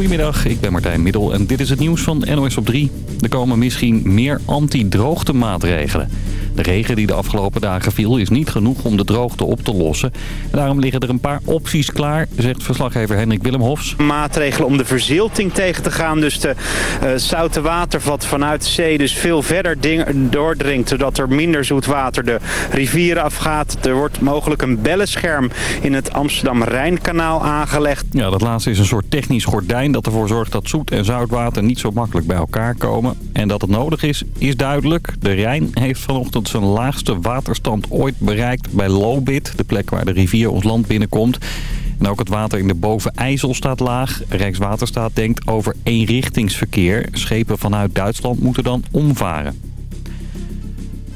Goedemiddag, ik ben Martijn Middel en dit is het nieuws van NOS op 3. Er komen misschien meer anti-droogte maatregelen. De regen die de afgelopen dagen viel is niet genoeg om de droogte op te lossen. En daarom liggen er een paar opties klaar, zegt verslaggever Hendrik Willemhofs. Maatregelen om de verzilting tegen te gaan. Dus de uh, zoute water wat vanuit de zee dus veel verder doordringt. Zodat er minder zoet water de rivieren afgaat. Er wordt mogelijk een bellenscherm in het Amsterdam-Rijnkanaal aangelegd. Ja, dat laatste is een soort technisch gordijn dat ervoor zorgt dat zoet en zout water niet zo makkelijk bij elkaar komen. En dat het nodig is, is duidelijk. De Rijn heeft vanochtend zijn laagste waterstand ooit bereikt bij Lobit, de plek waar de rivier ons land binnenkomt. En ook het water in de Boven-IJssel staat laag. Rijkswaterstaat denkt over eenrichtingsverkeer. Schepen vanuit Duitsland moeten dan omvaren.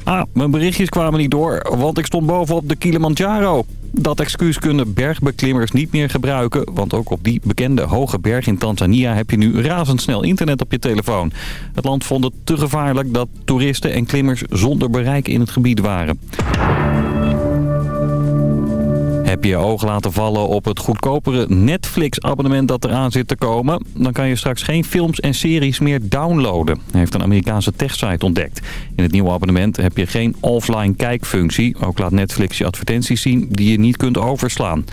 Ah, mijn berichtjes kwamen niet door, want ik stond bovenop de Kilimanjaro. Dat excuus kunnen bergbeklimmers niet meer gebruiken... want ook op die bekende hoge berg in Tanzania heb je nu razendsnel internet op je telefoon. Het land vond het te gevaarlijk dat toeristen en klimmers zonder bereik in het gebied waren. Je oog laten vallen op het goedkopere Netflix-abonnement dat eraan zit te komen? Dan kan je straks geen films en series meer downloaden, heeft een Amerikaanse techsite ontdekt. In het nieuwe abonnement heb je geen offline kijkfunctie. Ook laat Netflix je advertenties zien die je niet kunt overslaan.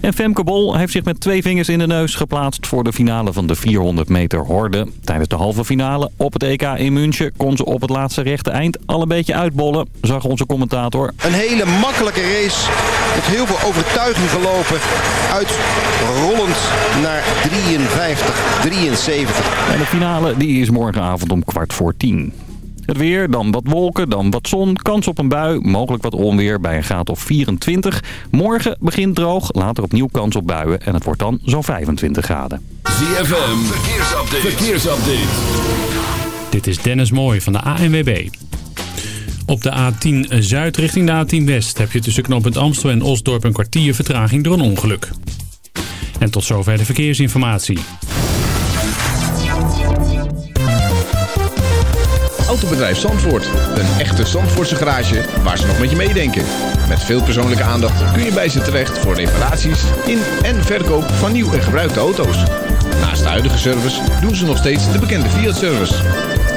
En Femke Bol heeft zich met twee vingers in de neus geplaatst voor de finale van de 400 meter horde. Tijdens de halve finale op het EK in München kon ze op het laatste rechte eind al een beetje uitbollen, zag onze commentator. Een hele makkelijke race met heel veel overtuiging gelopen. Uitrollend naar 53, 73. En de finale die is morgenavond om kwart voor tien. Het weer, dan wat wolken, dan wat zon, kans op een bui, mogelijk wat onweer bij een graad of 24. Morgen begint droog, later opnieuw kans op buien en het wordt dan zo'n 25 graden. ZFM, verkeersupdate. verkeersupdate. Dit is Dennis Mooij van de ANWB. Op de A10 Zuid richting de A10 West heb je tussen knooppunt Amstel en Osdorp een kwartier vertraging door een ongeluk. En tot zover de verkeersinformatie. Autobedrijf Zandvoort. Een echte Zandvoortse garage waar ze nog met je meedenken. Met veel persoonlijke aandacht kun je bij ze terecht voor reparaties in en verkoop van nieuw en gebruikte auto's. Naast de huidige service doen ze nog steeds de bekende Fiat-service.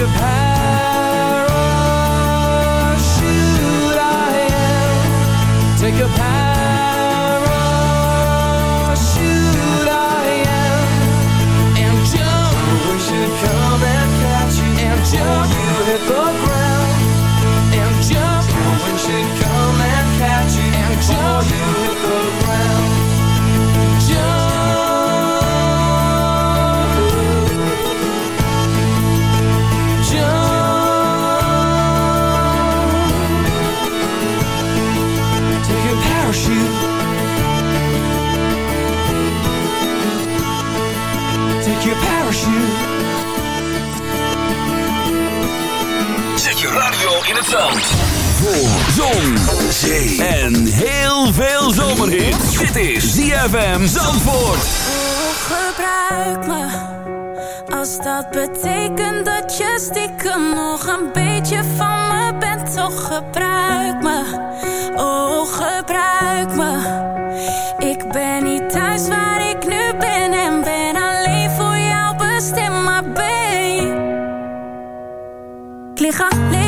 of how in het zand. Voor zon, zee en heel veel zomerhit. Dit is ZFM Zandvoort. Oh, gebruik me. Als dat betekent dat je stiekem nog een beetje van me bent. Toch gebruik me. Oh, gebruik me. Ik ben niet thuis waar ik nu ben en ben alleen voor jou bestemd. Maar ben Ik lig alleen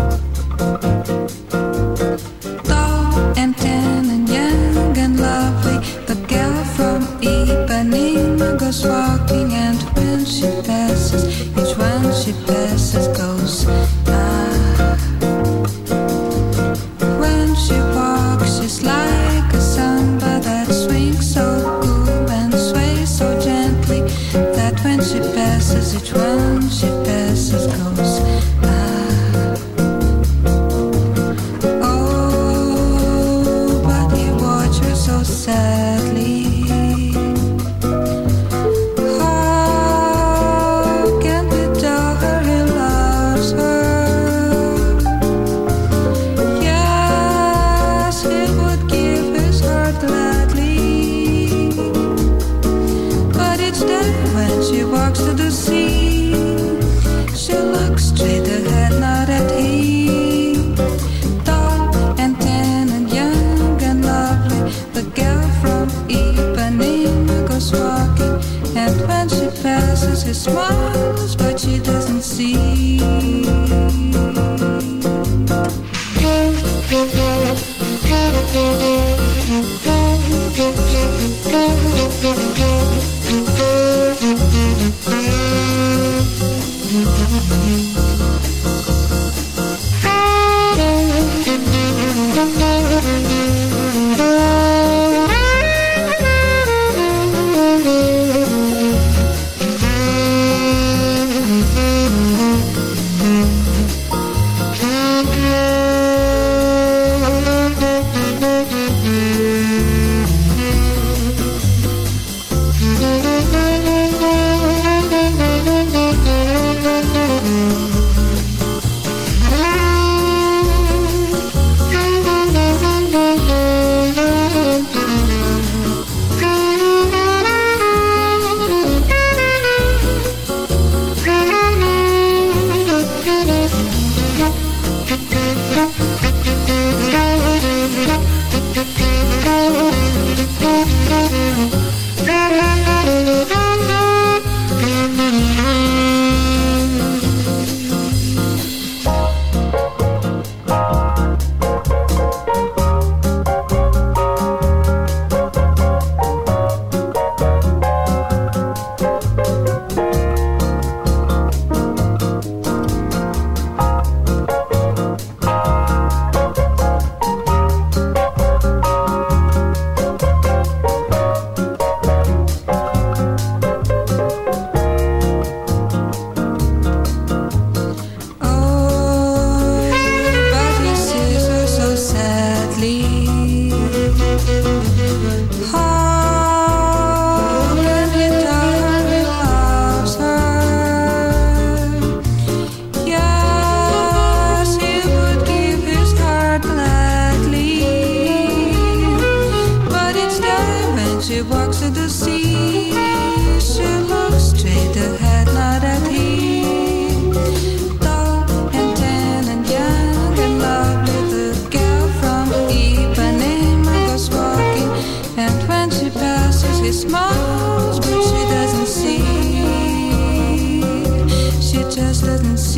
No,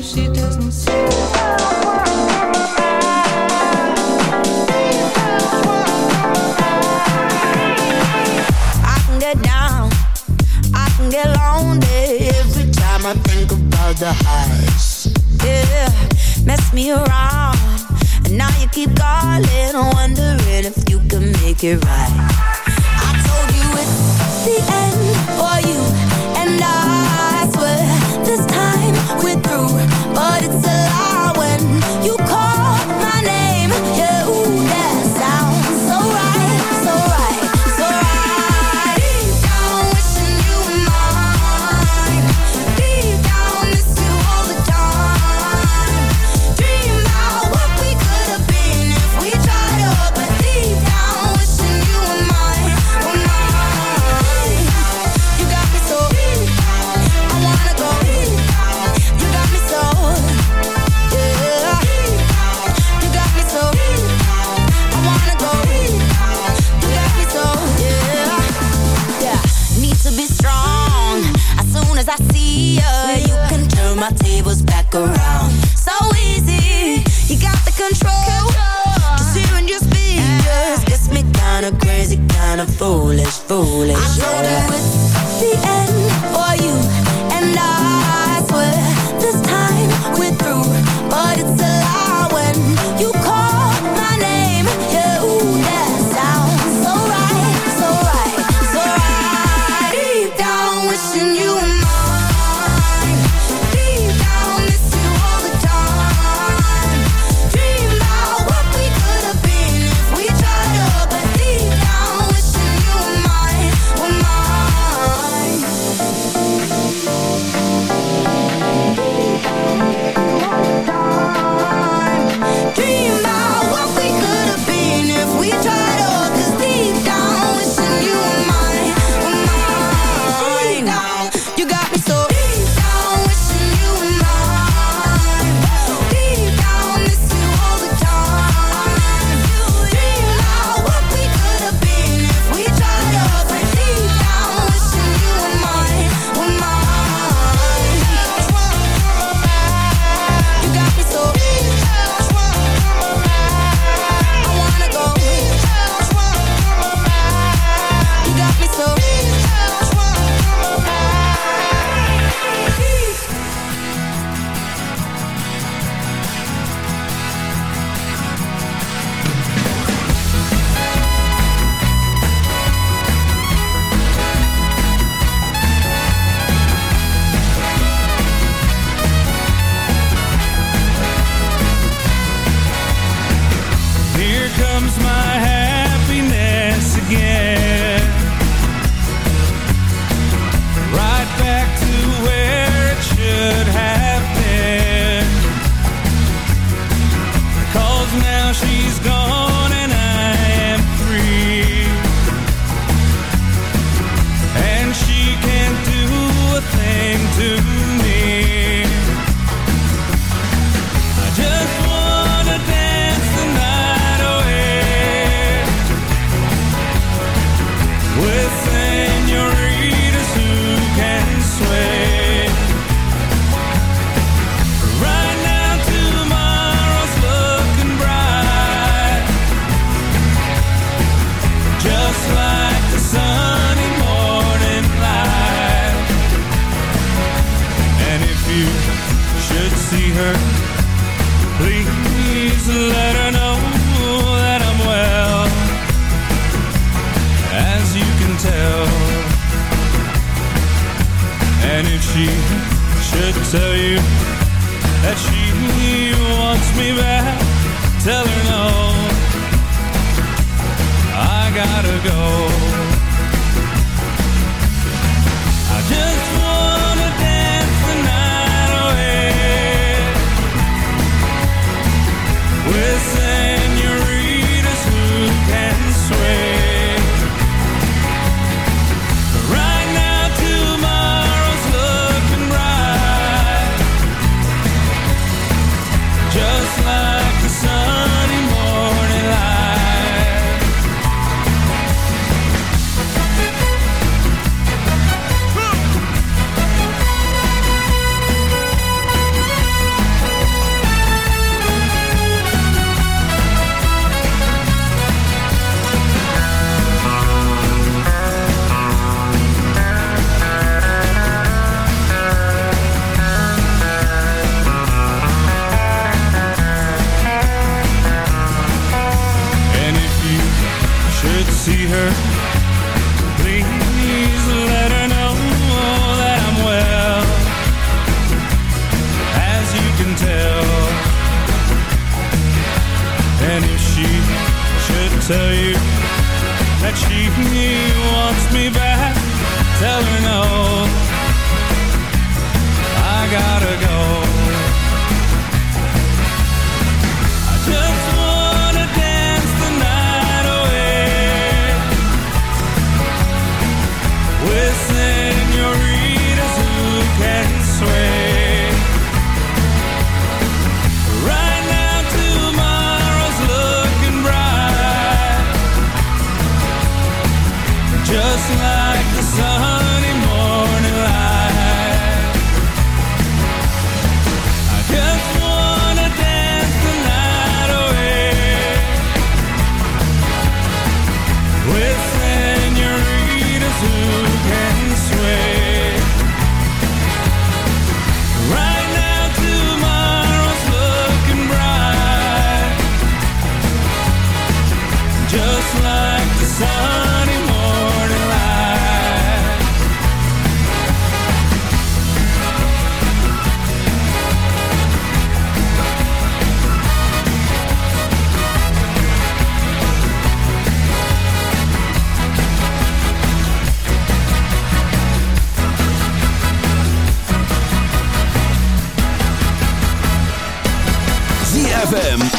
she doesn't see. get lonely every time I think about the highs. Yeah, me around, and now you keep calling, wondering if you can make it right. I told you it's the end for you. my tables back around. So easy, you got the control. control. Just hearing your speakers gets me kinda crazy, kinda foolish, foolish. I know yeah. that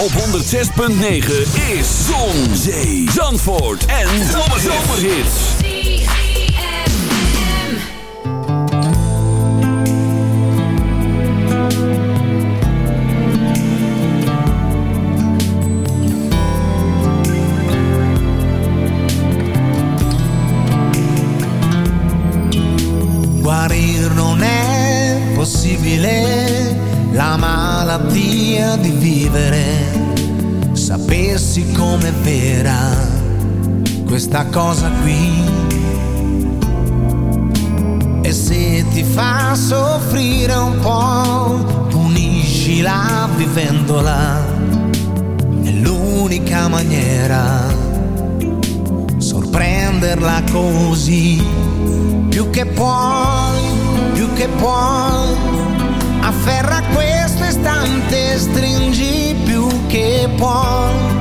op 106.9 is Zon, Zee, Zandvoort en Zomerhits. Guarir non è possibile la malattia di vivere. Sapessi com'è vera questa cosa qui. E se ti fa soffrire un po', puniscila vivendola. È l'unica maniera sorprenderla così più che puoi, più che puoi, afferra questo istante, stringi più che puoi,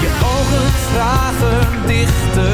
Je ogen vragen dichter.